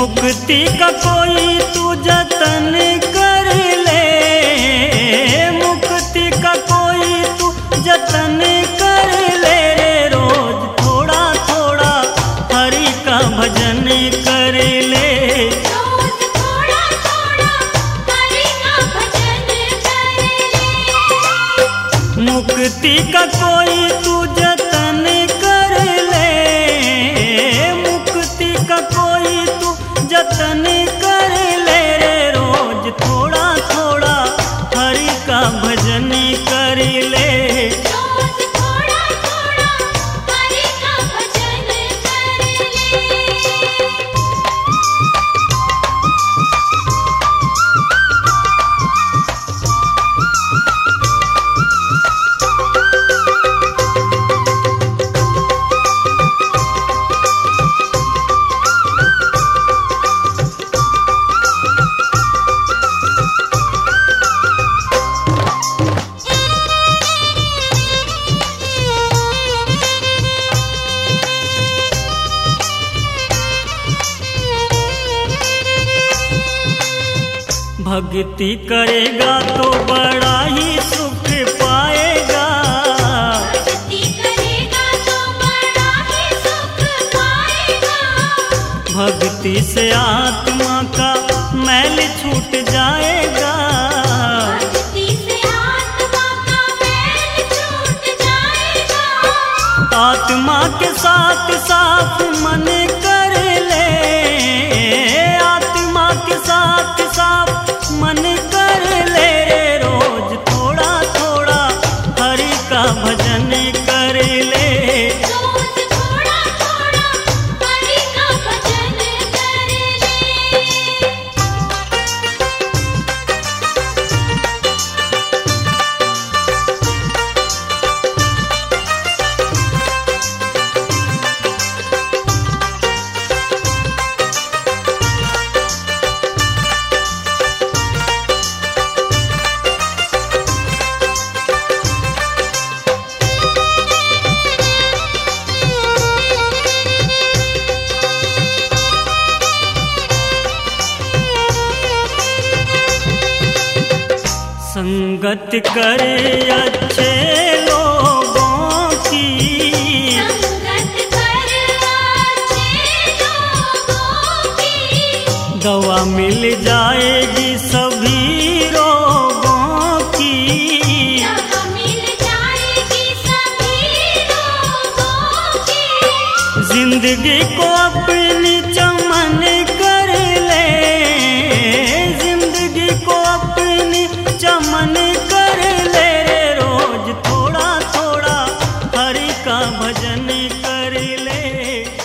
मुक्ति का कोई तू जतन कर ले मुक्ति का कोई तू जतन कर ले। रोज थोड़ा थोड़ा हरि का भजन कर रोज थोड़ा थोड़ा हरि का भजन कर ले। मुक्ति का कोई तू जतन भक्ति करेगा तो बड़ा ही सुख पाएगा। भक्ति करेगा तो बड़ा ही सुख पाएगा। भक्ति से आत्मा का मैल छूट जाएगा। भक्ति से आत्मा का मैल छूट जाएगा। आत्मा के साथ साथ मन कर संगत करे अच्छे लोगों की। संगत कर अच्छे लोगों की। दवा मिल जाएगी सभी रोगों की। दवा मिल जाएगी सभी लोगों की। ज़िंदगी को अपनी चा मन कर ले।